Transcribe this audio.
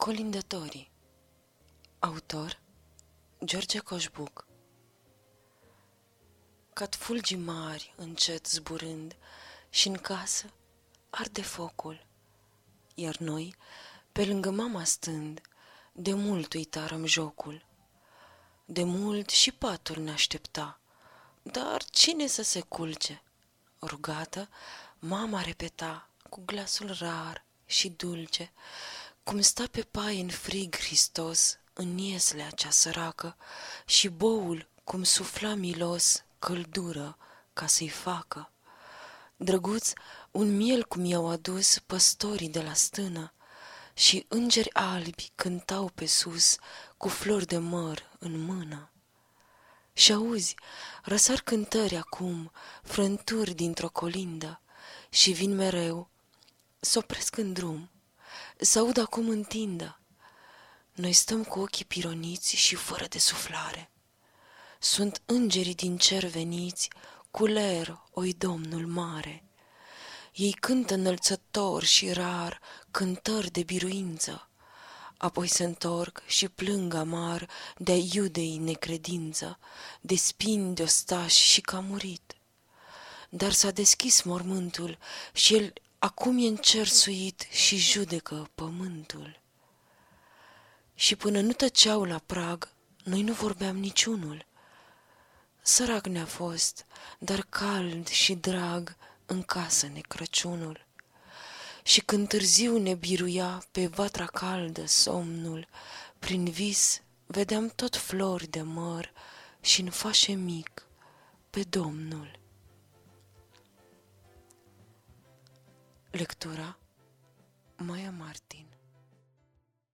Colindătorii Autor George Coșbuc Cat fulgi mari încet zburând și în casă arde focul, iar noi, pe lângă mama stând, de mult uitarăm jocul. De mult și patul ne aștepta, dar cine să se culce? Rugată, mama repeta cu glasul rar și dulce, cum sta pe paie în frig Hristos, în ieslea cea săracă, și boul, cum sufla milos, căldură, ca să-i facă. Drăguț, un miel cum i-au adus păstorii de la stână, și îngeri albi cântau pe sus, cu flori de măr în mână. Și auzi, răsar cântări acum, frânturi dintr-o colindă, și vin mereu, s-opresc în drum, să aud acum întindă. Noi stăm cu ochii pironiți și fără de suflare. Sunt îngerii din cer veniți, cu ler, oi Domnul mare. Ei cântă înălțător și rar, cântări de biruință, apoi se întorc și plâng amar de-a iudei necredință, de spini de ostași și că a murit. Dar s-a deschis mormântul și el acum e încersuit și judecă pământul. Și până nu tăceau la prag, noi nu vorbeam niciunul. Sărac ne-a fost, dar cald și drag în casă ne Crăciunul. Și când târziu ne biruia pe vatra caldă somnul, prin vis vedeam tot flori de măr și în fașe mic pe Domnul. Lectura Maya Martin